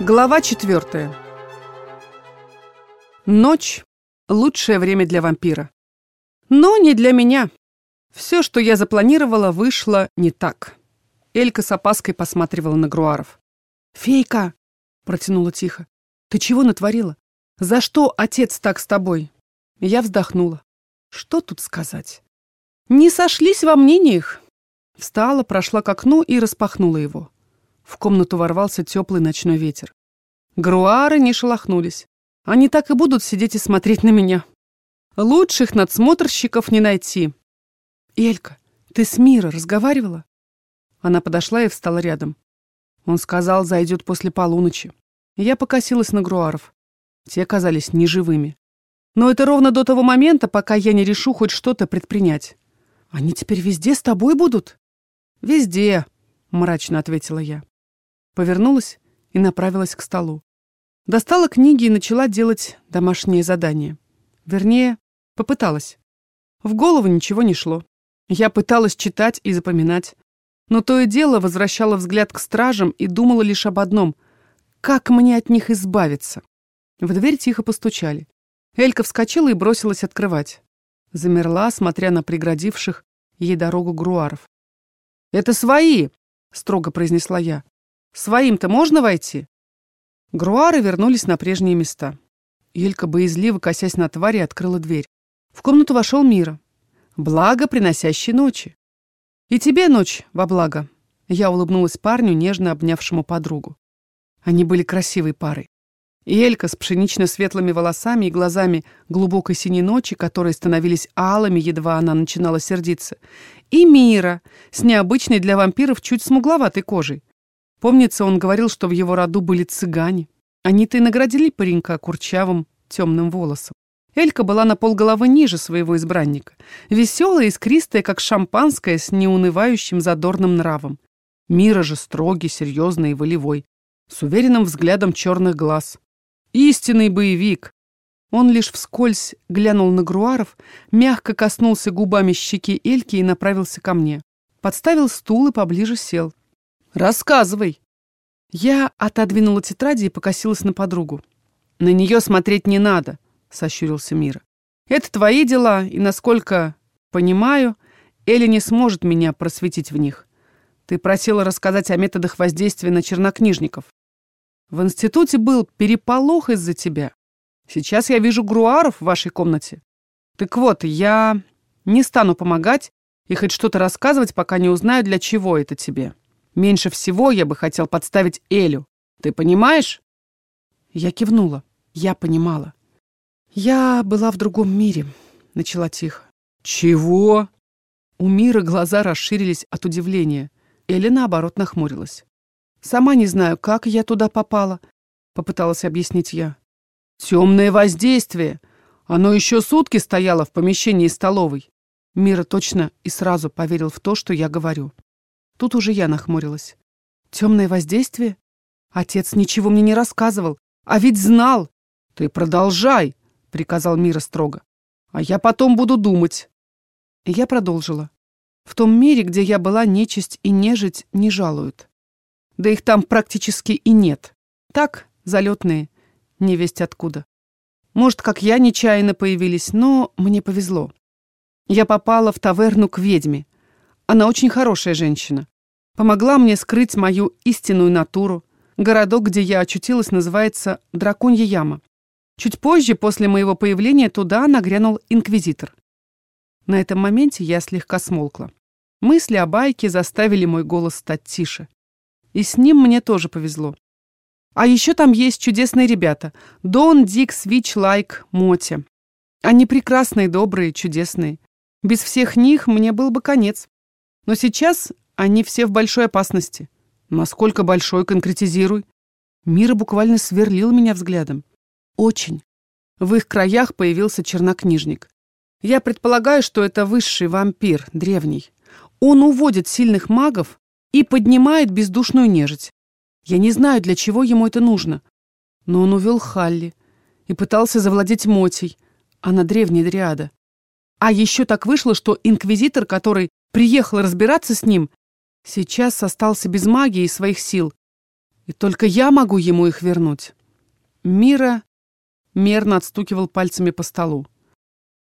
Глава четвертая. Ночь — лучшее время для вампира. Но не для меня. Все, что я запланировала, вышло не так. Элька с опаской посматривала на Груаров. «Фейка!» — протянула тихо. «Ты чего натворила? За что отец так с тобой?» Я вздохнула. Что тут сказать? Не сошлись во мнениях. Встала, прошла к окну и распахнула его. В комнату ворвался теплый ночной ветер. Груары не шелохнулись. Они так и будут сидеть и смотреть на меня. Лучших надсмотрщиков не найти. «Элька, ты с Мира разговаривала?» Она подошла и встала рядом. Он сказал, зайдет после полуночи. Я покосилась на Груаров. Те казались неживыми. Но это ровно до того момента, пока я не решу хоть что-то предпринять. Они теперь везде с тобой будут? Везде, мрачно ответила я. Повернулась и направилась к столу. Достала книги и начала делать домашнее задание. Вернее, попыталась. В голову ничего не шло. Я пыталась читать и запоминать. Но то и дело возвращала взгляд к стражам и думала лишь об одном — как мне от них избавиться? В дверь тихо постучали. Элька вскочила и бросилась открывать. Замерла, смотря на преградивших ей дорогу груаров. «Это свои!» — строго произнесла я. «Своим-то можно войти?» Груары вернулись на прежние места. Елька, боязливо косясь на твари, открыла дверь. В комнату вошел Мира. Благо, приносящий ночи. «И тебе ночь во благо!» Я улыбнулась парню, нежно обнявшему подругу. Они были красивой парой. И Элька с пшенично-светлыми волосами и глазами глубокой синей ночи, которые становились алыми, едва она начинала сердиться. И Мира с необычной для вампиров чуть смугловатой кожей. Помнится, он говорил, что в его роду были цыгане. Они-то и наградили паренька курчавым темным волосом. Элька была на полголовы ниже своего избранника. Веселая, искристая, как шампанское, с неунывающим задорным нравом. Мира же строгий, серьезный и волевой, с уверенным взглядом черных глаз. Истинный боевик. Он лишь вскользь глянул на Груаров, мягко коснулся губами щеки Эльки и направился ко мне. Подставил стул и поближе сел. «Рассказывай!» Я отодвинула тетради и покосилась на подругу. «На нее смотреть не надо», — сощурился Мира. «Это твои дела, и, насколько понимаю, Эля не сможет меня просветить в них. Ты просила рассказать о методах воздействия на чернокнижников. В институте был переполох из-за тебя. Сейчас я вижу груаров в вашей комнате. Так вот, я не стану помогать и хоть что-то рассказывать, пока не узнаю, для чего это тебе». Меньше всего я бы хотел подставить Элю. Ты понимаешь?» Я кивнула. Я понимала. «Я была в другом мире», — начала тихо. «Чего?» У Мира глаза расширились от удивления. Эля, наоборот, нахмурилась. «Сама не знаю, как я туда попала», — попыталась объяснить я. «Темное воздействие. Оно еще сутки стояло в помещении столовой». Мира точно и сразу поверил в то, что я говорю. Тут уже я нахмурилась. Темное воздействие? Отец ничего мне не рассказывал, а ведь знал. Ты продолжай, приказал Мира строго. А я потом буду думать. Я продолжила. В том мире, где я была, нечисть и нежить не жалуют. Да их там практически и нет. Так, залетные, невесть откуда. Может, как я нечаянно появились, но мне повезло. Я попала в таверну к ведьме. Она очень хорошая женщина. Помогла мне скрыть мою истинную натуру. Городок, где я очутилась, называется Драконья яма. Чуть позже, после моего появления, туда нагрянул инквизитор. На этом моменте я слегка смолкла. Мысли о байке заставили мой голос стать тише. И с ним мне тоже повезло. А еще там есть чудесные ребята. Дон, Дик, Свич, Лайк, Моти. Они прекрасные, добрые, чудесные. Без всех них мне был бы конец. Но сейчас они все в большой опасности. Насколько большой, конкретизируй. Мира буквально сверлил меня взглядом. Очень. В их краях появился чернокнижник. Я предполагаю, что это высший вампир, древний. Он уводит сильных магов и поднимает бездушную нежить. Я не знаю, для чего ему это нужно. Но он увел Халли и пытался завладеть Мотей. Она древняя дриада. А еще так вышло, что инквизитор, который приехал разбираться с ним, Сейчас остался без магии и своих сил. И только я могу ему их вернуть. Мира мерно отстукивал пальцами по столу.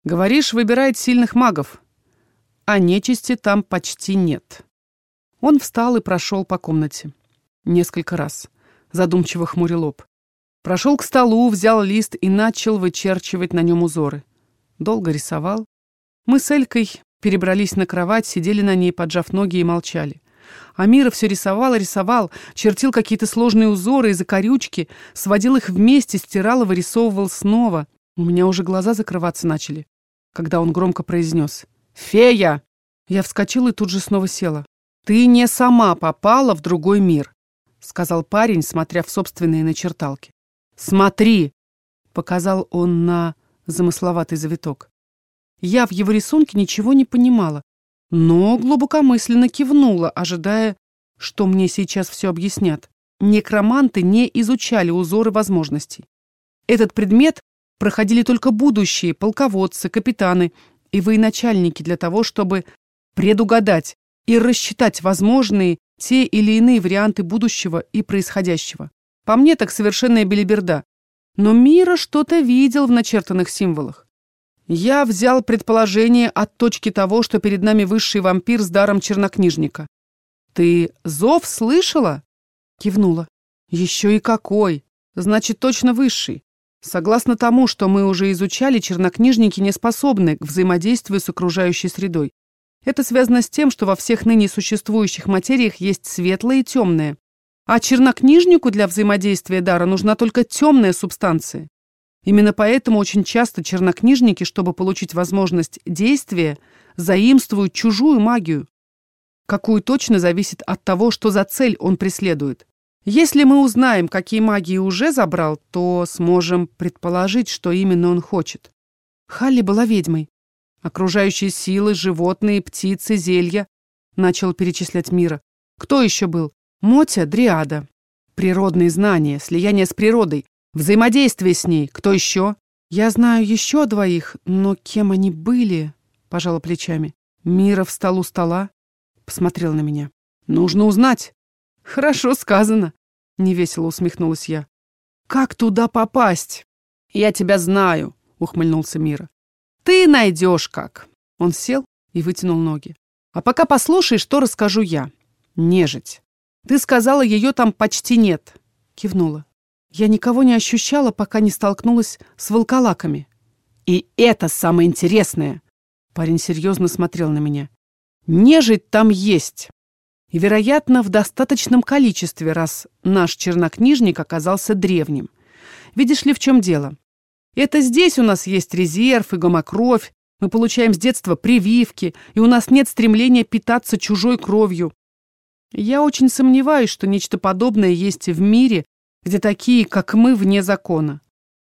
Говоришь, выбирает сильных магов, а нечисти там почти нет. Он встал и прошел по комнате. Несколько раз. Задумчиво хмурил лоб. Прошел к столу, взял лист и начал вычерчивать на нем узоры. Долго рисовал. Мы с Элькой перебрались на кровать, сидели на ней, поджав ноги и молчали. Амира все рисовал рисовал, чертил какие-то сложные узоры и закорючки, сводил их вместе, стирал и вырисовывал снова. У меня уже глаза закрываться начали, когда он громко произнес «Фея!». Я вскочила и тут же снова села. «Ты не сама попала в другой мир», — сказал парень, смотря в собственные начерталки. «Смотри!» — показал он на замысловатый завиток. Я в его рисунке ничего не понимала, но глубокомысленно кивнула, ожидая, что мне сейчас все объяснят. Некроманты не изучали узоры возможностей. Этот предмет проходили только будущие полководцы, капитаны и военачальники для того, чтобы предугадать и рассчитать возможные те или иные варианты будущего и происходящего. По мне так совершенная белиберда. Но Мира что-то видел в начертанных символах. Я взял предположение от точки того, что перед нами высший вампир с даром чернокнижника. «Ты зов слышала?» Кивнула. «Еще и какой! Значит, точно высший. Согласно тому, что мы уже изучали, чернокнижники не способны к взаимодействию с окружающей средой. Это связано с тем, что во всех ныне существующих материях есть светлое и темное. А чернокнижнику для взаимодействия дара нужна только темная субстанция. Именно поэтому очень часто чернокнижники, чтобы получить возможность действия, заимствуют чужую магию, какую точно зависит от того, что за цель он преследует. Если мы узнаем, какие магии уже забрал, то сможем предположить, что именно он хочет. Халли была ведьмой. Окружающие силы, животные, птицы, зелья. Начал перечислять мира. Кто еще был? Мотя, Дриада. Природные знания, слияние с природой, Взаимодействие с ней. Кто еще? Я знаю еще двоих, но кем они были? Пожала плечами. Мира встал у стола, посмотрел на меня. Нужно узнать. Хорошо сказано. Невесело усмехнулась я. Как туда попасть? Я тебя знаю, ухмыльнулся Мира. Ты найдешь как. Он сел и вытянул ноги. А пока послушай, что расскажу я. Нежить. Ты сказала, ее там почти нет. Кивнула. Я никого не ощущала, пока не столкнулась с волколаками. И это самое интересное. Парень серьезно смотрел на меня. Нежить там есть. И, вероятно, в достаточном количестве, раз наш чернокнижник оказался древним. Видишь ли, в чем дело? Это здесь у нас есть резерв и гомокровь, мы получаем с детства прививки, и у нас нет стремления питаться чужой кровью. Я очень сомневаюсь, что нечто подобное есть в мире, где такие, как мы, вне закона.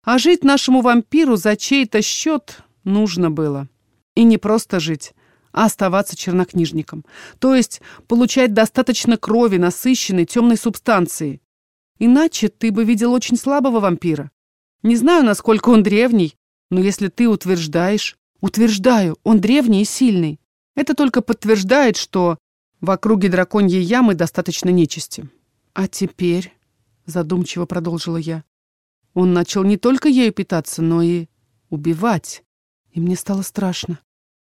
А жить нашему вампиру за чей-то счет нужно было. И не просто жить, а оставаться чернокнижником. То есть получать достаточно крови, насыщенной темной субстанции. Иначе ты бы видел очень слабого вампира. Не знаю, насколько он древний, но если ты утверждаешь... Утверждаю, он древний и сильный. Это только подтверждает, что в округе драконьей ямы достаточно нечисти. А теперь задумчиво продолжила я. Он начал не только ею питаться, но и убивать. И мне стало страшно.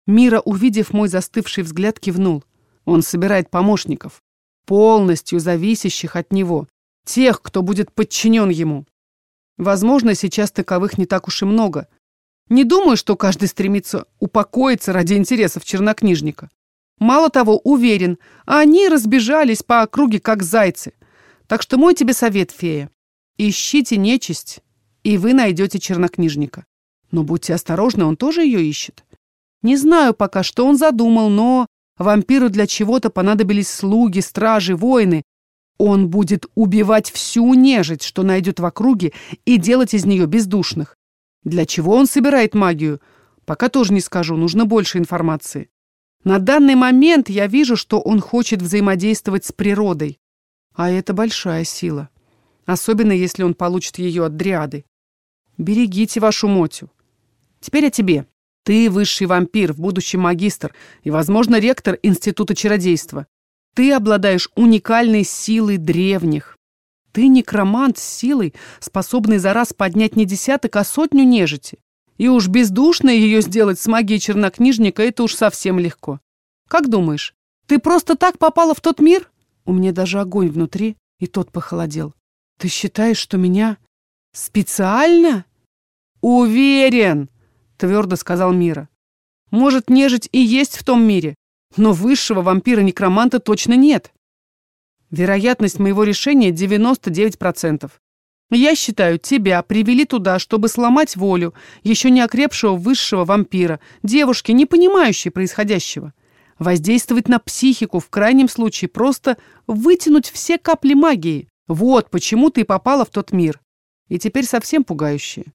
Мира, увидев мой застывший взгляд, кивнул. Он собирает помощников, полностью зависящих от него, тех, кто будет подчинен ему. Возможно, сейчас таковых не так уж и много. Не думаю, что каждый стремится упокоиться ради интересов чернокнижника. Мало того, уверен, они разбежались по округе, как зайцы. Так что мой тебе совет, фея. Ищите нечисть, и вы найдете чернокнижника. Но будьте осторожны, он тоже ее ищет. Не знаю пока, что он задумал, но вампиру для чего-то понадобились слуги, стражи, воины. Он будет убивать всю нежить, что найдет в округе, и делать из нее бездушных. Для чего он собирает магию? Пока тоже не скажу, нужно больше информации. На данный момент я вижу, что он хочет взаимодействовать с природой. А это большая сила. Особенно, если он получит ее от дриады. Берегите вашу Мотю. Теперь о тебе. Ты высший вампир, в будущем магистр и, возможно, ректор Института чародейства. Ты обладаешь уникальной силой древних. Ты некромант с силой, способный за раз поднять не десяток, а сотню нежити. И уж бездушно ее сделать с магией чернокнижника — это уж совсем легко. Как думаешь, ты просто так попала в тот мир? У меня даже огонь внутри, и тот похолодел. Ты считаешь, что меня специально? Уверен, твердо сказал Мира. Может, нежить и есть в том мире, но высшего вампира-некроманта точно нет. Вероятность моего решения 99%. Я считаю, тебя привели туда, чтобы сломать волю еще не окрепшего высшего вампира, девушки, не понимающей происходящего. Воздействовать на психику, в крайнем случае просто вытянуть все капли магии. Вот почему ты попала в тот мир. И теперь совсем пугающее.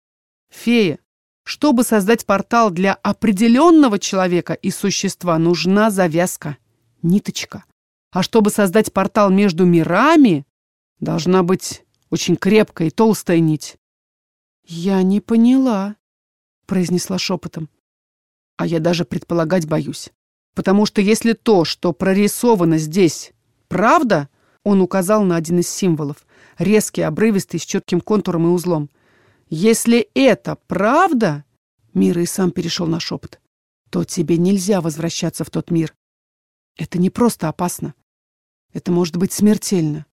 Фея, чтобы создать портал для определенного человека и существа, нужна завязка, ниточка. А чтобы создать портал между мирами, должна быть очень крепкая и толстая нить. «Я не поняла», — произнесла шепотом. «А я даже предполагать боюсь. Потому что если то, что прорисовано здесь, правда, он указал на один из символов, резкий, обрывистый, с четким контуром и узлом. Если это правда, Мира и сам перешел на шепот, то тебе нельзя возвращаться в тот мир. Это не просто опасно. Это может быть смертельно.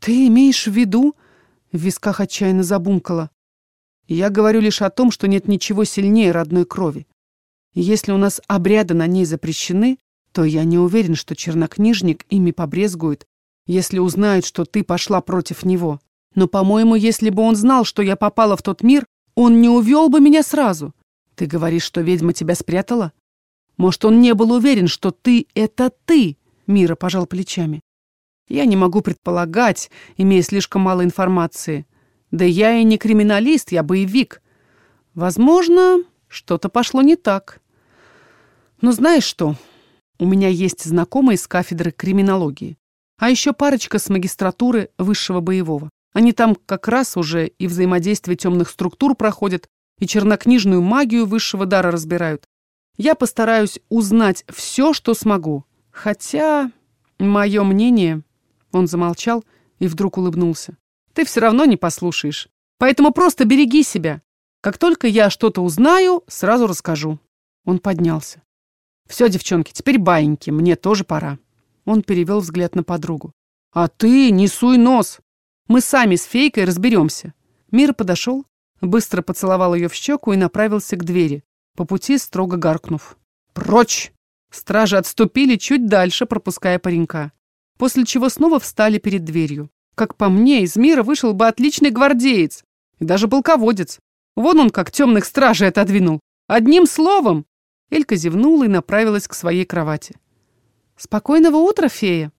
Ты имеешь в виду? В висках отчаянно забумкала. Я говорю лишь о том, что нет ничего сильнее родной крови. И если у нас обряды на ней запрещены, то я не уверен, что чернокнижник ими побрезгует, если узнает, что ты пошла против него. Но, по-моему, если бы он знал, что я попала в тот мир, он не увел бы меня сразу. Ты говоришь, что ведьма тебя спрятала? Может, он не был уверен, что ты — это ты? Мира пожал плечами. Я не могу предполагать, имея слишком мало информации. Да я и не криминалист, я боевик. Возможно, что-то пошло не так. Но знаешь что? У меня есть знакомые с кафедры криминологии. А еще парочка с магистратуры высшего боевого. Они там как раз уже и взаимодействие темных структур проходят, и чернокнижную магию высшего дара разбирают. Я постараюсь узнать все, что смогу. Хотя, мое мнение... Он замолчал и вдруг улыбнулся. Ты все равно не послушаешь. Поэтому просто береги себя. Как только я что-то узнаю, сразу расскажу. Он поднялся. Все, девчонки, теперь баиньки, мне тоже пора. Он перевел взгляд на подругу. А ты не суй нос. Мы сами с фейкой разберемся. Мира подошел, быстро поцеловал ее в щеку и направился к двери, по пути строго гаркнув. «Прочь!» Стражи отступили чуть дальше, пропуская паренька. После чего снова встали перед дверью. Как по мне, из мира вышел бы отличный гвардеец. И даже полководец. Вон он как темных стражей отодвинул. Одним словом. Элька зевнула и направилась к своей кровати. «Спокойного утра, фея!»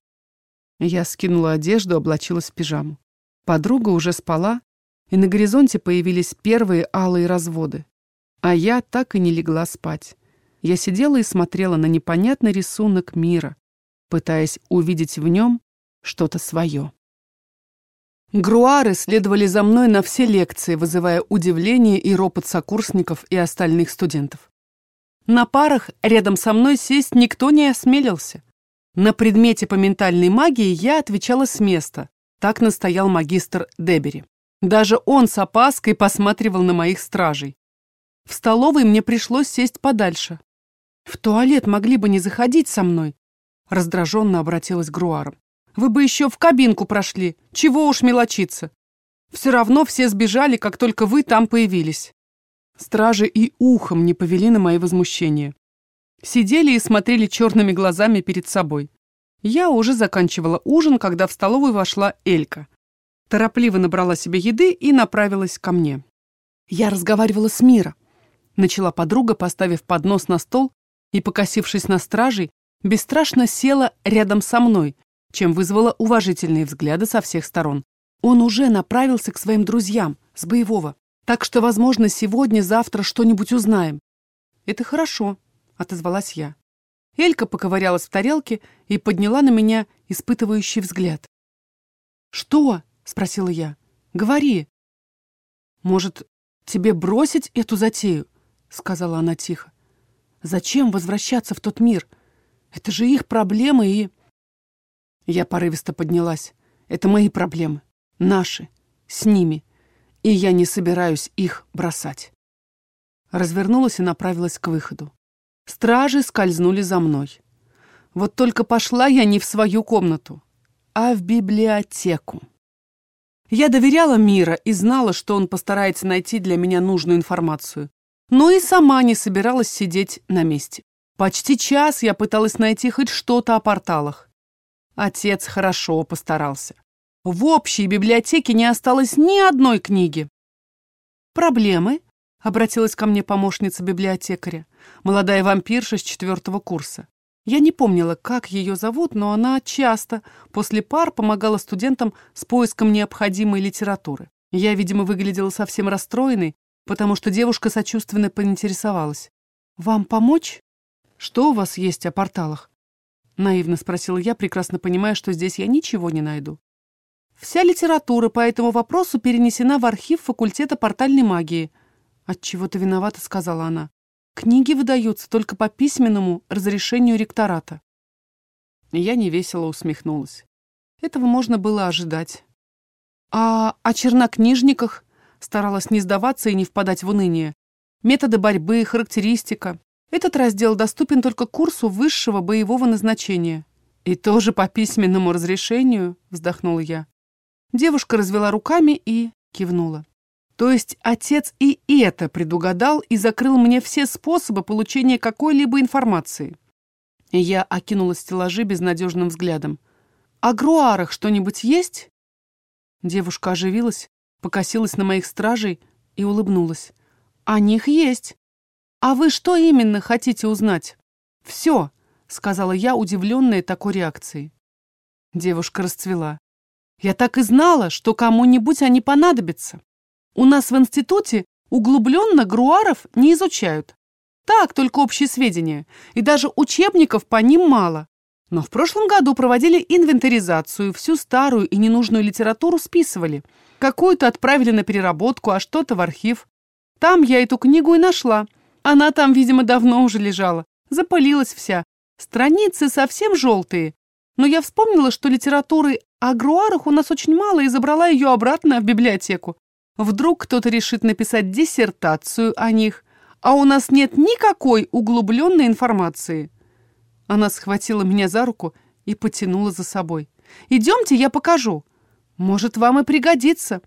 Я скинула одежду, облачилась в пижаму. Подруга уже спала, и на горизонте появились первые алые разводы. А я так и не легла спать. Я сидела и смотрела на непонятный рисунок мира, пытаясь увидеть в нем что-то свое. Груары следовали за мной на все лекции, вызывая удивление и ропот сокурсников и остальных студентов. На парах рядом со мной сесть никто не осмелился. На предмете по ментальной магии я отвечала с места, так настоял магистр Дебери. Даже он с опаской посматривал на моих стражей. В столовой мне пришлось сесть подальше. «В туалет могли бы не заходить со мной», — раздраженно обратилась к. «Вы бы еще в кабинку прошли. Чего уж мелочиться. Все равно все сбежали, как только вы там появились». Стражи и ухом не повели на мои возмущения. Сидели и смотрели черными глазами перед собой. Я уже заканчивала ужин, когда в столовую вошла Элька торопливо набрала себе еды и направилась ко мне. «Я разговаривала с Мира», — начала подруга, поставив поднос на стол и, покосившись на стражей, бесстрашно села рядом со мной, чем вызвала уважительные взгляды со всех сторон. Он уже направился к своим друзьям с боевого, так что, возможно, сегодня-завтра что-нибудь узнаем. «Это хорошо», — отозвалась я. Элька поковырялась в тарелке и подняла на меня испытывающий взгляд. «Что?» спросила я. «Говори». «Может, тебе бросить эту затею?» — сказала она тихо. «Зачем возвращаться в тот мир? Это же их проблемы и...» Я порывисто поднялась. «Это мои проблемы. Наши. С ними. И я не собираюсь их бросать. Развернулась и направилась к выходу. Стражи скользнули за мной. Вот только пошла я не в свою комнату, а в библиотеку. Я доверяла Мира и знала, что он постарается найти для меня нужную информацию. Но и сама не собиралась сидеть на месте. Почти час я пыталась найти хоть что-то о порталах. Отец хорошо постарался. В общей библиотеке не осталось ни одной книги. «Проблемы?» — обратилась ко мне помощница библиотекаря, молодая вампирша с четвертого курса. Я не помнила, как ее зовут, но она часто после пар помогала студентам с поиском необходимой литературы. Я, видимо, выглядела совсем расстроенной, потому что девушка сочувственно поинтересовалась. «Вам помочь? Что у вас есть о порталах?» Наивно спросила я, прекрасно понимая, что здесь я ничего не найду. Вся литература по этому вопросу перенесена в архив факультета портальной магии. От чего-то виновата, сказала она. Книги выдаются только по письменному разрешению ректората. Я невесело усмехнулась. Этого можно было ожидать. А о чернокнижниках старалась не сдаваться и не впадать в уныние. Методы борьбы, характеристика. Этот раздел доступен только курсу высшего боевого назначения. И тоже по письменному разрешению, вздохнула я. Девушка развела руками и кивнула. То есть отец и это предугадал и закрыл мне все способы получения какой-либо информации. Я окинула стеллажи безнадежным взглядом. «О груарах что-нибудь есть?» Девушка оживилась, покосилась на моих стражей и улыбнулась. «О них есть. А вы что именно хотите узнать?» «Все», — сказала я, удивленная такой реакцией. Девушка расцвела. Я так и знала, что кому-нибудь они понадобятся. У нас в институте углубленно груаров не изучают. Так, только общие сведения. И даже учебников по ним мало. Но в прошлом году проводили инвентаризацию, всю старую и ненужную литературу списывали. Какую-то отправили на переработку, а что-то в архив. Там я эту книгу и нашла. Она там, видимо, давно уже лежала. Запылилась вся. Страницы совсем желтые. Но я вспомнила, что литературы о груарах у нас очень мало и забрала ее обратно в библиотеку. Вдруг кто-то решит написать диссертацию о них, а у нас нет никакой углубленной информации. Она схватила меня за руку и потянула за собой. «Идемте, я покажу. Может, вам и пригодится.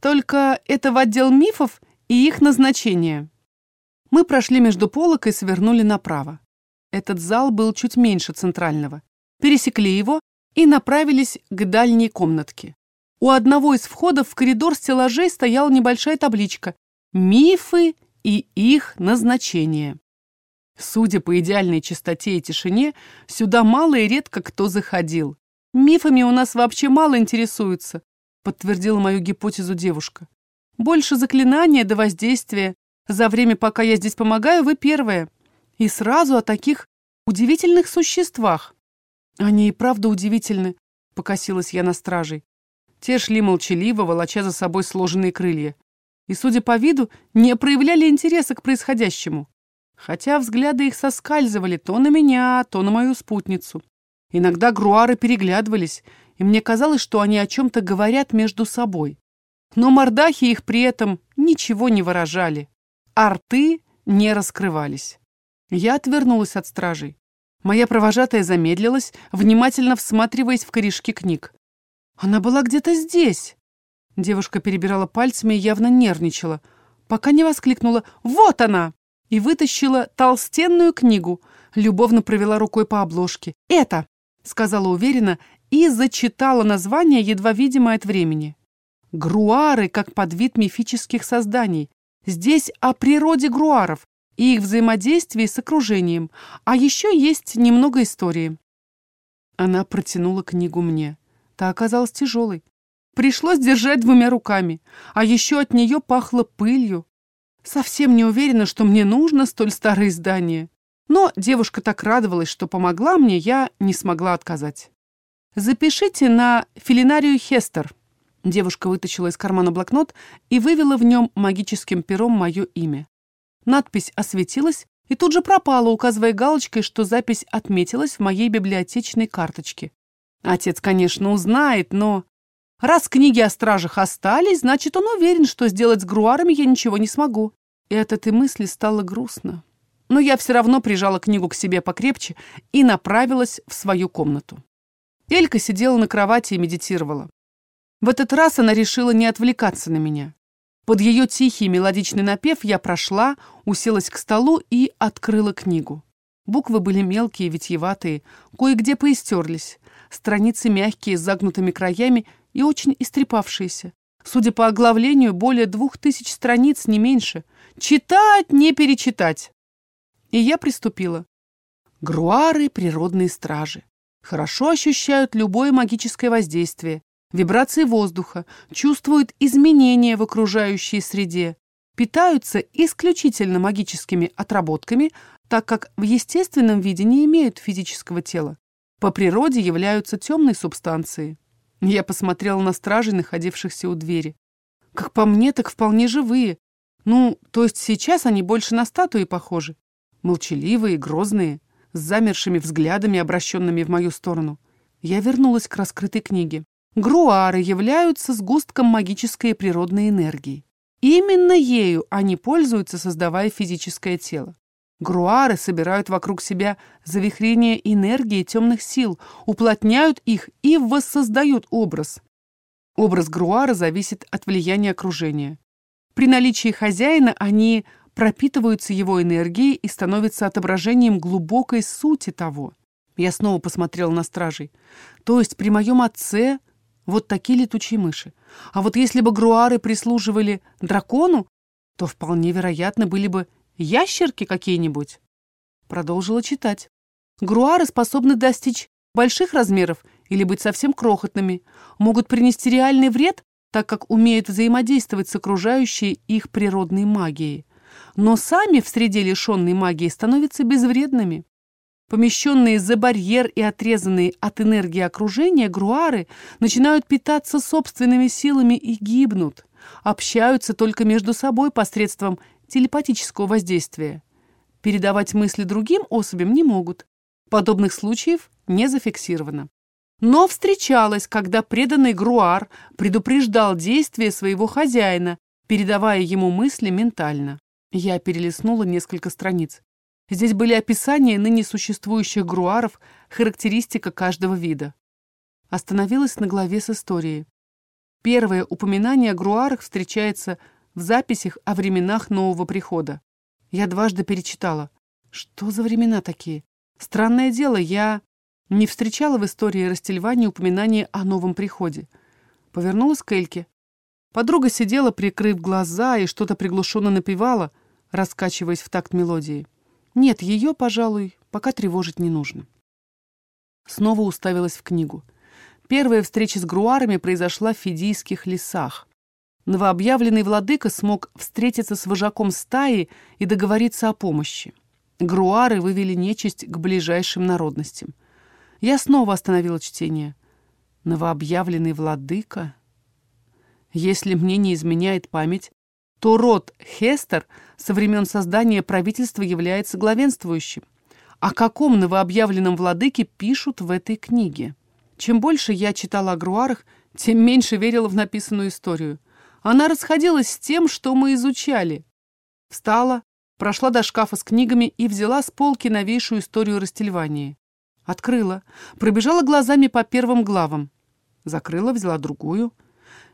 Только это в отдел мифов и их назначение». Мы прошли между полок и свернули направо. Этот зал был чуть меньше центрального пересекли его и направились к дальней комнатке. У одного из входов в коридор стеллажей стояла небольшая табличка «Мифы и их назначение». Судя по идеальной чистоте и тишине, сюда мало и редко кто заходил. «Мифами у нас вообще мало интересуются», подтвердила мою гипотезу девушка. «Больше заклинания до воздействия. За время, пока я здесь помогаю, вы первая. И сразу о таких удивительных существах. «Они и правда удивительны», — покосилась я на стражей. Те шли молчаливо, волоча за собой сложенные крылья. И, судя по виду, не проявляли интереса к происходящему. Хотя взгляды их соскальзывали то на меня, то на мою спутницу. Иногда груары переглядывались, и мне казалось, что они о чем-то говорят между собой. Но мордахи их при этом ничего не выражали, а рты не раскрывались. Я отвернулась от стражей. Моя провожатая замедлилась, внимательно всматриваясь в корешки книг. «Она была где-то здесь!» Девушка перебирала пальцами и явно нервничала, пока не воскликнула «Вот она!» и вытащила толстенную книгу, любовно провела рукой по обложке. «Это!» — сказала уверенно и зачитала название, едва видимое от времени. «Груары, как подвид мифических созданий. Здесь о природе груаров, и их взаимодействии с окружением. А еще есть немного истории. Она протянула книгу мне. Та оказалась тяжелой. Пришлось держать двумя руками, а еще от нее пахло пылью. Совсем не уверена, что мне нужно столь старое издание. Но девушка так радовалась, что помогла мне, я не смогла отказать. «Запишите на филинарию Хестер». Девушка вытащила из кармана блокнот и вывела в нем магическим пером мое имя. Надпись осветилась и тут же пропала, указывая галочкой, что запись отметилась в моей библиотечной карточке. Отец, конечно, узнает, но... Раз книги о стражах остались, значит, он уверен, что сделать с груарами я ничего не смогу. И от этой мысли стало грустно. Но я все равно прижала книгу к себе покрепче и направилась в свою комнату. Элька сидела на кровати и медитировала. В этот раз она решила не отвлекаться на меня. Под ее тихий мелодичный напев я прошла, уселась к столу и открыла книгу. Буквы были мелкие, витьеватые, кое-где поистерлись, страницы мягкие, с загнутыми краями и очень истрепавшиеся. Судя по оглавлению, более двух тысяч страниц, не меньше. Читать, не перечитать. И я приступила. Груары — природные стражи. Хорошо ощущают любое магическое воздействие, вибрации воздуха, чувствуют изменения в окружающей среде, питаются исключительно магическими отработками, так как в естественном виде не имеют физического тела. По природе являются темной субстанцией. Я посмотрела на стражей, находившихся у двери. Как по мне, так вполне живые. Ну, то есть сейчас они больше на статуи похожи. Молчаливые, грозные, с замершими взглядами, обращенными в мою сторону. Я вернулась к раскрытой книге. Груары являются сгустком магической и природной энергии. Именно ею они пользуются, создавая физическое тело. Груары собирают вокруг себя завихрение энергии темных сил, уплотняют их и воссоздают образ. Образ груара зависит от влияния окружения. При наличии хозяина они пропитываются его энергией и становятся отображением глубокой сути того. Я снова посмотрел на стражей. То есть при моем отце вот такие летучие мыши. А вот если бы груары прислуживали дракону, то вполне вероятно были бы ящерки какие-нибудь. Продолжила читать. Груары способны достичь больших размеров или быть совсем крохотными, могут принести реальный вред, так как умеют взаимодействовать с окружающей их природной магией. Но сами в среде лишенной магии становятся безвредными. Помещенные за барьер и отрезанные от энергии окружения, груары начинают питаться собственными силами и гибнут. Общаются только между собой посредством телепатического воздействия. Передавать мысли другим особям не могут. Подобных случаев не зафиксировано. Но встречалось, когда преданный груар предупреждал действия своего хозяина, передавая ему мысли ментально. Я перелистнула несколько страниц. Здесь были описания ныне существующих груаров, характеристика каждого вида. Остановилась на главе с историей. Первое упоминание о груарах встречается в записях о временах нового прихода. Я дважды перечитала. Что за времена такие? Странное дело, я не встречала в истории Растельвания упоминания о новом приходе. Повернулась к Эльке. Подруга сидела, прикрыв глаза, и что-то приглушенно напевала, раскачиваясь в такт мелодии. Нет, ее, пожалуй, пока тревожить не нужно. Снова уставилась в книгу. Первая встреча с груарами произошла в Фидийских лесах. Новообъявленный владыка смог встретиться с вожаком стаи и договориться о помощи. Груары вывели нечисть к ближайшим народностям. Я снова остановила чтение. Новообъявленный владыка? Если мне не изменяет память, то род Хестер со времен создания правительства является главенствующим. О каком новообъявленном владыке пишут в этой книге? Чем больше я читала о груарах, тем меньше верила в написанную историю. Она расходилась с тем, что мы изучали. Встала, прошла до шкафа с книгами и взяла с полки новейшую историю Растельвании. Открыла, пробежала глазами по первым главам. Закрыла, взяла другую —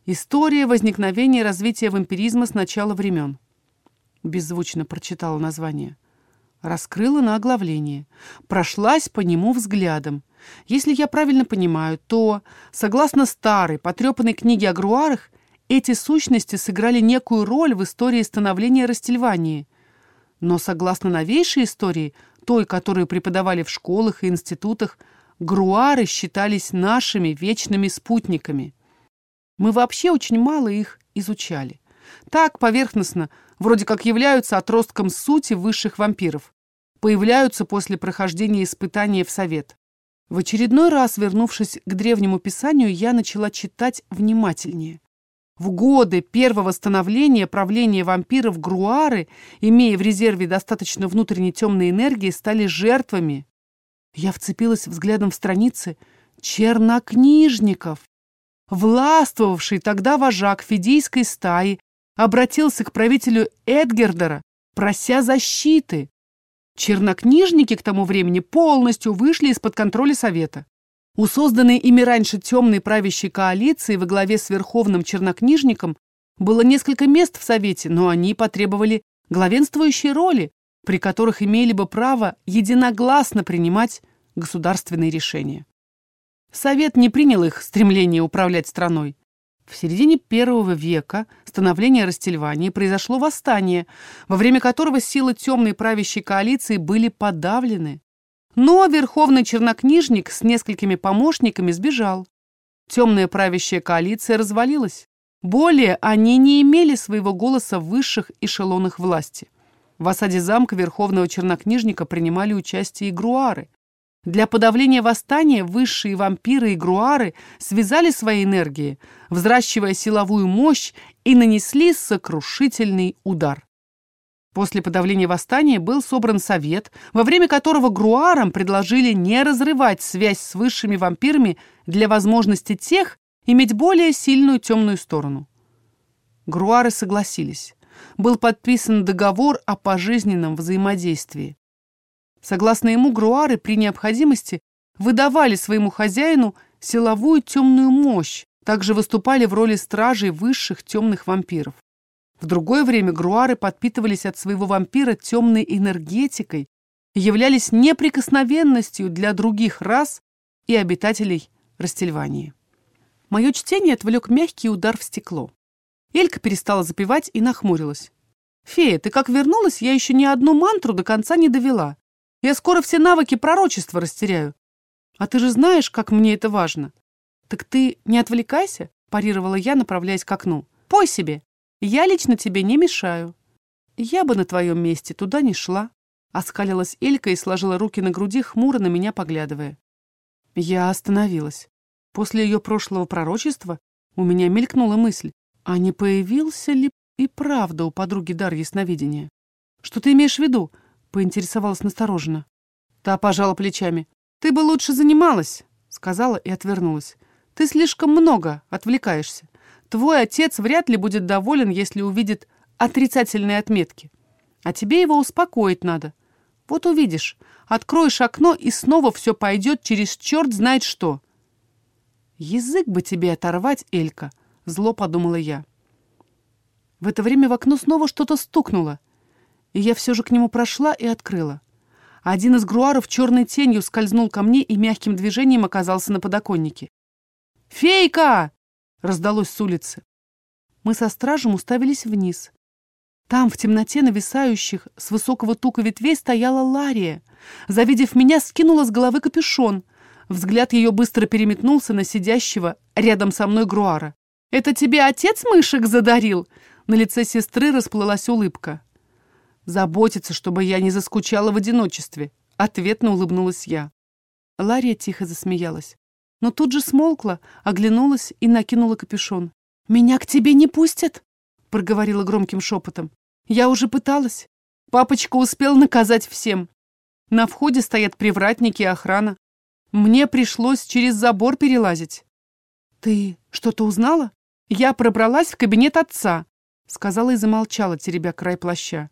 История возникновения и развития вампиризма с начала времен. Беззвучно прочитала название. Раскрыла на оглавление. Прошлась по нему взглядом. Если я правильно понимаю, то, согласно старой, потрепанной книге о груарах, эти сущности сыграли некую роль в истории становления Растельвании. Но, согласно новейшей истории, той, которую преподавали в школах и институтах, груары считались нашими вечными спутниками – мы вообще очень мало их изучали. Так, поверхностно, вроде как являются отростком сути высших вампиров. Появляются после прохождения испытания в совет. В очередной раз, вернувшись к древнему писанию, я начала читать внимательнее. В годы первого становления правления вампиров Груары, имея в резерве достаточно внутренней темной энергии, стали жертвами. Я вцепилась взглядом в страницы чернокнижников. Властвовавший тогда вожак фидийской стаи, обратился к правителю Эдгердера, прося защиты. Чернокнижники к тому времени полностью вышли из-под контроля Совета. У созданной ими раньше темной правящей коалиции во главе с верховным чернокнижником было несколько мест в Совете, но они потребовали главенствующей роли, при которых имели бы право единогласно принимать государственные решения. Совет не принял их стремление управлять страной. В середине первого века становления Растильвании произошло восстание, во время которого силы темной правящей коалиции были подавлены. Но верховный чернокнижник с несколькими помощниками сбежал. Темная правящая коалиция развалилась. Более они не имели своего голоса в высших эшелонах власти. В осаде замка верховного чернокнижника принимали участие и груары. Для подавления восстания высшие вампиры и груары связали свои энергии, взращивая силовую мощь и нанесли сокрушительный удар. После подавления восстания был собран совет, во время которого груарам предложили не разрывать связь с высшими вампирами для возможности тех иметь более сильную темную сторону. Груары согласились. Был подписан договор о пожизненном взаимодействии. Согласно ему, груары при необходимости выдавали своему хозяину силовую темную мощь, также выступали в роли стражей высших темных вампиров. В другое время груары подпитывались от своего вампира темной энергетикой, являлись неприкосновенностью для других рас и обитателей Растельвании. Мое чтение отвлек мягкий удар в стекло. Элька перестала запевать и нахмурилась. «Фея, ты как вернулась, я еще ни одну мантру до конца не довела. Я скоро все навыки пророчества растеряю. А ты же знаешь, как мне это важно. Так ты не отвлекайся, парировала я, направляясь к окну. Пой себе. Я лично тебе не мешаю. Я бы на твоем месте туда не шла. Оскалилась Элька и сложила руки на груди, хмуро на меня поглядывая. Я остановилась. После ее прошлого пророчества у меня мелькнула мысль, а не появился ли и правда у подруги дар ясновидения? Что ты имеешь в виду? Поинтересовалась настороженно. Та пожала плечами. «Ты бы лучше занималась», — сказала и отвернулась. «Ты слишком много отвлекаешься. Твой отец вряд ли будет доволен, если увидит отрицательные отметки. А тебе его успокоить надо. Вот увидишь, откроешь окно, и снова все пойдет через черт знает что». «Язык бы тебе оторвать, Элька», — зло подумала я. В это время в окно снова что-то стукнуло — и я все же к нему прошла и открыла. Один из груаров черной тенью скользнул ко мне и мягким движением оказался на подоконнике. «Фейка!» — раздалось с улицы. Мы со стражем уставились вниз. Там, в темноте нависающих с высокого тука ветвей, стояла Лария. Завидев меня, скинула с головы капюшон. Взгляд ее быстро переметнулся на сидящего рядом со мной Груара. «Это тебе отец мышек задарил?» На лице сестры расплылась улыбка. Заботиться, чтобы я не заскучала в одиночестве. Ответно улыбнулась я. Лария тихо засмеялась. Но тут же смолкла, оглянулась и накинула капюшон. «Меня к тебе не пустят!» проговорила громким шепотом. «Я уже пыталась. Папочка успел наказать всем. На входе стоят привратники и охрана. Мне пришлось через забор перелазить». «Ты что-то узнала?» «Я пробралась в кабинет отца», — сказала и замолчала, теребя край плаща.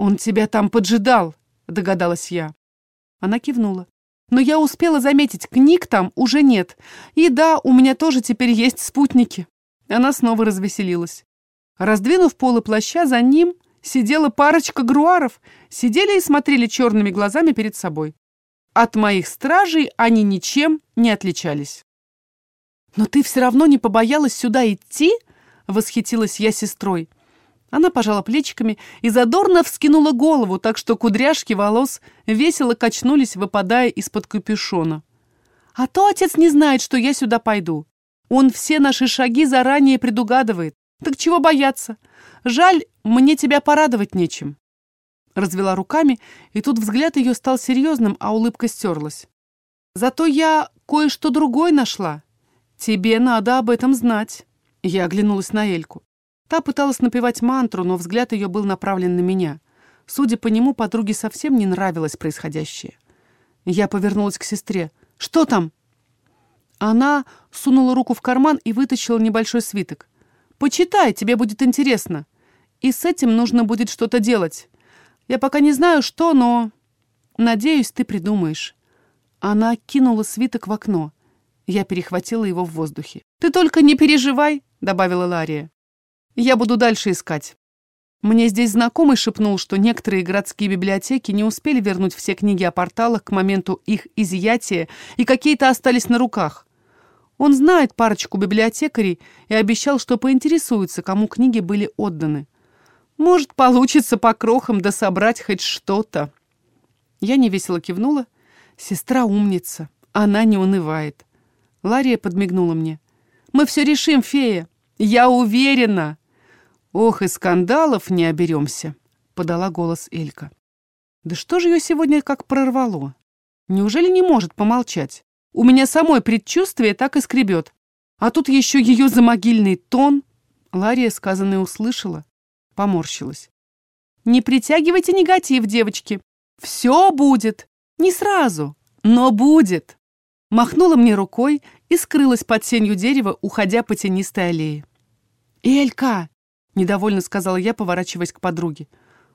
«Он тебя там поджидал», — догадалась я. Она кивнула. «Но я успела заметить, книг там уже нет. И да, у меня тоже теперь есть спутники». Она снова развеселилась. Раздвинув полы плаща, за ним сидела парочка груаров, сидели и смотрели черными глазами перед собой. От моих стражей они ничем не отличались. «Но ты все равно не побоялась сюда идти?» — восхитилась я сестрой. Она пожала плечиками и задорно вскинула голову, так что кудряшки волос весело качнулись, выпадая из-под капюшона. «А то отец не знает, что я сюда пойду. Он все наши шаги заранее предугадывает. Так чего бояться? Жаль, мне тебя порадовать нечем». Развела руками, и тут взгляд ее стал серьезным, а улыбка стерлась. «Зато я кое-что другое нашла. Тебе надо об этом знать». Я оглянулась на Эльку. Та пыталась напевать мантру, но взгляд ее был направлен на меня. Судя по нему, подруге совсем не нравилось происходящее. Я повернулась к сестре. «Что там?» Она сунула руку в карман и вытащила небольшой свиток. «Почитай, тебе будет интересно. И с этим нужно будет что-то делать. Я пока не знаю, что, но... Надеюсь, ты придумаешь». Она кинула свиток в окно. Я перехватила его в воздухе. «Ты только не переживай», — добавила Лария. «Я буду дальше искать. Мне здесь знакомый шепнул, что некоторые городские библиотеки не успели вернуть все книги о порталах к моменту их изъятия, и какие-то остались на руках. Он знает парочку библиотекарей и обещал, что поинтересуется, кому книги были отданы. Может, получится по крохам дособрать хоть что-то. Я невесело кивнула. Сестра умница, она не унывает. Лария подмигнула мне. «Мы все решим, фея. Я уверена!» «Ох, и скандалов не оберемся», — подала голос Элька. «Да что же ее сегодня как прорвало? Неужели не может помолчать? У меня самой предчувствие так и скребет. А тут еще ее замогильный тон». Лария сказанное услышала, поморщилась. «Не притягивайте негатив, девочки. Все будет. Не сразу, но будет». Махнула мне рукой и скрылась под сенью дерева, уходя по тенистой аллее. «Элька, — недовольно сказала я, поворачиваясь к подруге.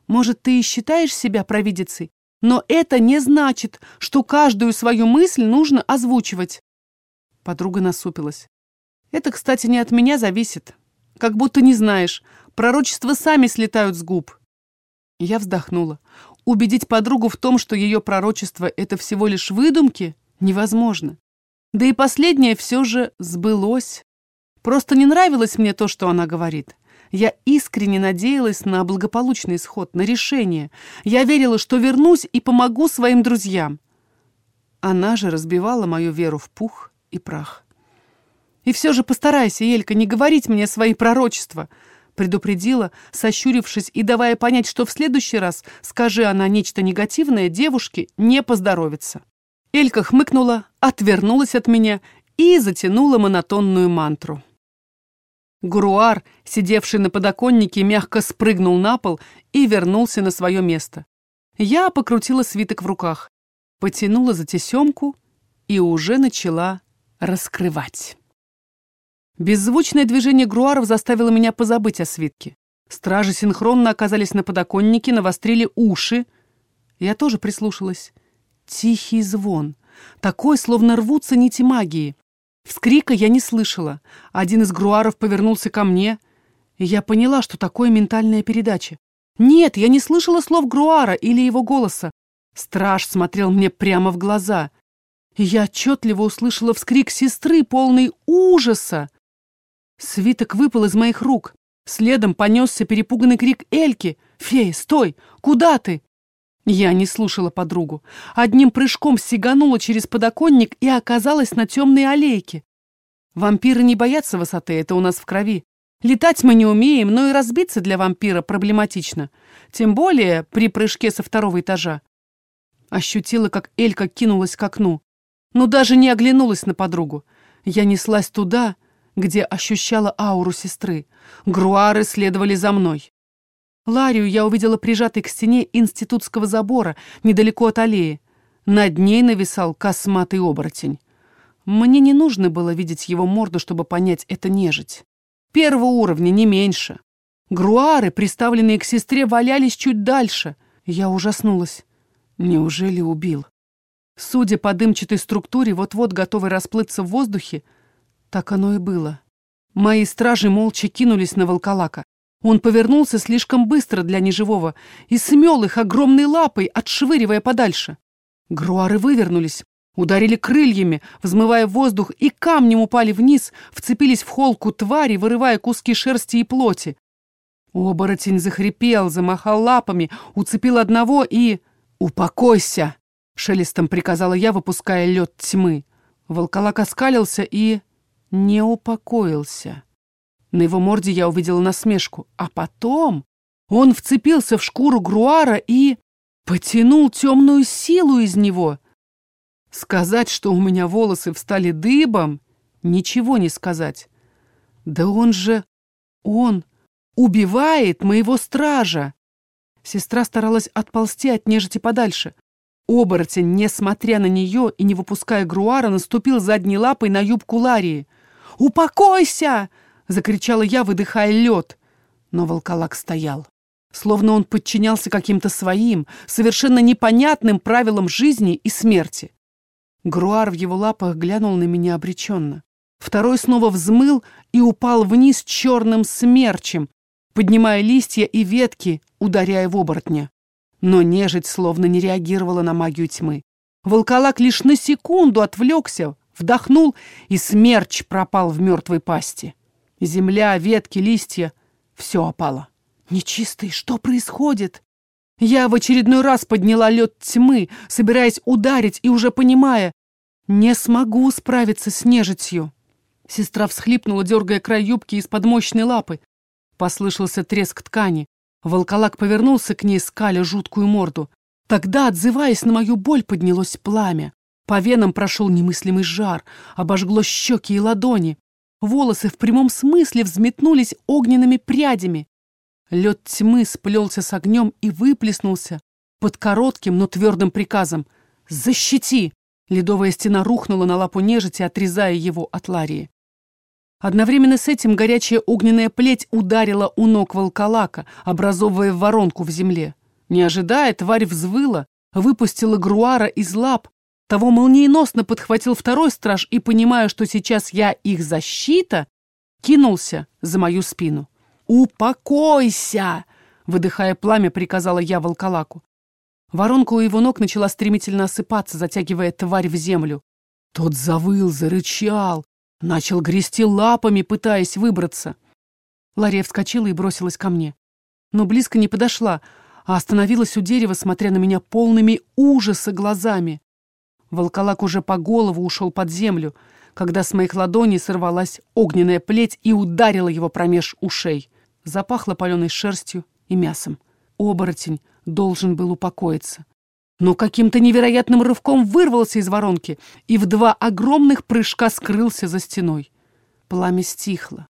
«Может, ты и считаешь себя провидицей, но это не значит, что каждую свою мысль нужно озвучивать». Подруга насупилась. «Это, кстати, не от меня зависит. Как будто не знаешь. Пророчества сами слетают с губ». Я вздохнула. Убедить подругу в том, что ее пророчество — это всего лишь выдумки, невозможно. Да и последнее все же сбылось. Просто не нравилось мне то, что она говорит. Я искренне надеялась на благополучный исход, на решение. Я верила, что вернусь и помогу своим друзьям. Она же разбивала мою веру в пух и прах. «И все же постарайся, Елька, не говорить мне свои пророчества», предупредила, сощурившись и давая понять, что в следующий раз, скажи она нечто негативное, девушке не поздоровится. Элька хмыкнула, отвернулась от меня и затянула монотонную мантру. Груар, сидевший на подоконнике, мягко спрыгнул на пол и вернулся на свое место. Я покрутила свиток в руках, потянула за тесемку и уже начала раскрывать. Беззвучное движение груаров заставило меня позабыть о свитке. Стражи синхронно оказались на подоконнике, навострили уши. Я тоже прислушалась. Тихий звон. Такой, словно рвутся нити магии. Вскрика я не слышала. Один из груаров повернулся ко мне, и я поняла, что такое ментальная передача. Нет, я не слышала слов груара или его голоса. Страж смотрел мне прямо в глаза. И я отчетливо услышала вскрик сестры, полный ужаса. Свиток выпал из моих рук. Следом понесся перепуганный крик Эльки. «Фея, стой! Куда ты?» Я не слушала подругу. Одним прыжком сиганула через подоконник и оказалась на темной аллейке. Вампиры не боятся высоты, это у нас в крови. Летать мы не умеем, но и разбиться для вампира проблематично. Тем более при прыжке со второго этажа. Ощутила, как Элька кинулась к окну. Но даже не оглянулась на подругу. Я неслась туда, где ощущала ауру сестры. Груары следовали за мной. Ларию я увидела прижатой к стене институтского забора, недалеко от аллеи. Над ней нависал косматый оборотень. Мне не нужно было видеть его морду, чтобы понять, это нежить. Первого уровня, не меньше. Груары, приставленные к сестре, валялись чуть дальше. Я ужаснулась. Неужели убил? Судя по дымчатой структуре, вот-вот готовый расплыться в воздухе, так оно и было. Мои стражи молча кинулись на волколака. Он повернулся слишком быстро для неживого и смел их огромной лапой, отшвыривая подальше. Груары вывернулись, ударили крыльями, взмывая воздух, и камнем упали вниз, вцепились в холку твари, вырывая куски шерсти и плоти. Оборотень захрипел, замахал лапами, уцепил одного и... «Упокойся!» — шелестом приказала я, выпуская лед тьмы. Волколак оскалился и... не упокоился. На его морде я увидела насмешку. А потом он вцепился в шкуру Груара и потянул темную силу из него. Сказать, что у меня волосы встали дыбом, ничего не сказать. Да он же... он убивает моего стража. Сестра старалась отползти от нежити подальше. Оборотень, несмотря на нее и не выпуская Груара, наступил задней лапой на юбку Ларии. «Упокойся!» — закричала я, выдыхая лед. Но волколак стоял. Словно он подчинялся каким-то своим, совершенно непонятным правилам жизни и смерти. Груар в его лапах глянул на меня обреченно. Второй снова взмыл и упал вниз черным смерчем, поднимая листья и ветки, ударяя в оборотня. Но нежить словно не реагировала на магию тьмы. Волколак лишь на секунду отвлекся, вдохнул, и смерч пропал в мертвой пасти. Земля, ветки, листья — все опало. Нечистый, что происходит? Я в очередной раз подняла лед тьмы, собираясь ударить и уже понимая, не смогу справиться с нежитью. Сестра всхлипнула, дергая край юбки из-под мощной лапы. Послышался треск ткани. Волколак повернулся к ней, скаля жуткую морду. Тогда, отзываясь на мою боль, поднялось пламя. По венам прошел немыслимый жар, обожгло щеки и ладони. Волосы в прямом смысле взметнулись огненными прядями. Лед тьмы сплелся с огнем и выплеснулся под коротким, но твердым приказом «Защити!» Ледовая стена рухнула на лапу нежити, отрезая его от Ларии. Одновременно с этим горячая огненная плеть ударила у ног волколака, образовывая воронку в земле. Не ожидая, тварь взвыла, выпустила груара из лап, того молниеносно подхватил второй страж и, понимая, что сейчас я их защита, кинулся за мою спину. «Упокойся!» — выдыхая пламя, приказала я волколаку. Воронка у его ног начала стремительно осыпаться, затягивая тварь в землю. Тот завыл, зарычал, начал грести лапами, пытаясь выбраться. Лария вскочила и бросилась ко мне. Но близко не подошла, а остановилась у дерева, смотря на меня полными ужаса глазами. Волколак уже по голову ушел под землю, когда с моих ладоней сорвалась огненная плеть и ударила его промеж ушей. Запахло паленой шерстью и мясом. Оборотень должен был упокоиться. Но каким-то невероятным рывком вырвался из воронки и в два огромных прыжка скрылся за стеной. Пламя стихло.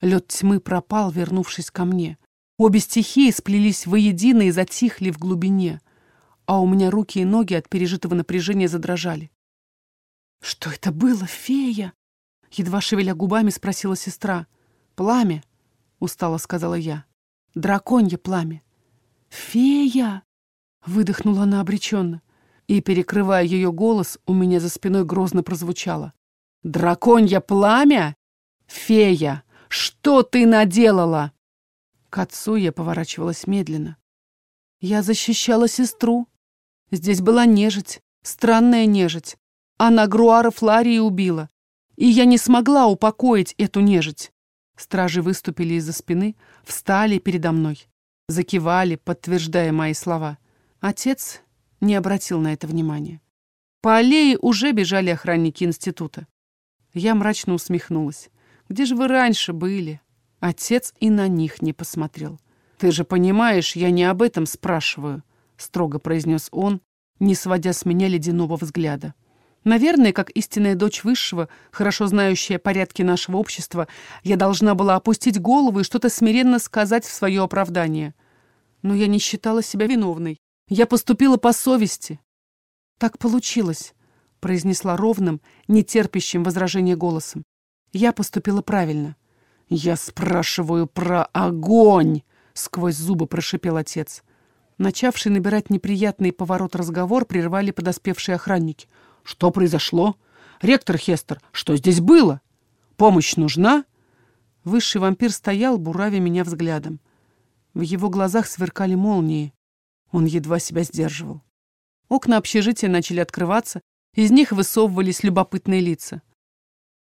Лед тьмы пропал, вернувшись ко мне. Обе стихии сплелись воедино и затихли в глубине, а у меня руки и ноги от пережитого напряжения задрожали. «Что это было, фея?» Едва шевеля губами спросила сестра. «Пламя», устало сказала я. Драконье пламя. Фея! Выдохнула она обреченно. И, перекрывая ее голос, у меня за спиной грозно прозвучало. «Драконье пламя? Фея, что ты наделала?» К отцу я поворачивалась медленно. Я защищала сестру. Здесь была нежить, странная нежить. Она Груара Фларии убила. И я не смогла упокоить эту нежить. Стражи выступили из-за спины, встали передо мной, закивали, подтверждая мои слова. Отец не обратил на это внимания. По аллее уже бежали охранники института. Я мрачно усмехнулась. «Где же вы раньше были?» Отец и на них не посмотрел. «Ты же понимаешь, я не об этом спрашиваю», — строго произнес он, не сводя с меня ледяного взгляда. Наверное, как истинная дочь высшего, хорошо знающая порядки нашего общества, я должна была опустить голову и что-то смиренно сказать в свое оправдание. Но я не считала себя виновной. Я поступила по совести. Так получилось, произнесла ровным, нетерпящим возражения голосом. Я поступила правильно. Я спрашиваю про огонь, сквозь зубы прошипел отец. Начавший набирать неприятный поворот разговор прервали подоспевшие охранники — что произошло? Ректор Хестер, что здесь было? Помощь нужна?» Высший вампир стоял, буравя меня взглядом. В его глазах сверкали молнии. Он едва себя сдерживал. Окна общежития начали открываться, из них высовывались любопытные лица.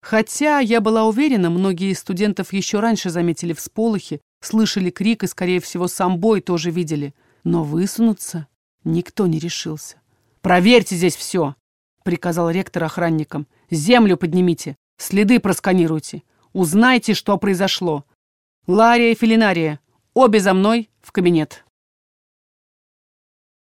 Хотя, я была уверена, многие из студентов еще раньше заметили всполохи, слышали крик и, скорее всего, сам бой тоже видели. Но высунуться никто не решился. «Проверьте здесь все!» — приказал ректор охранникам. «Землю поднимите, следы просканируйте, узнайте, что произошло. Лария и Филинария, обе за мной в кабинет».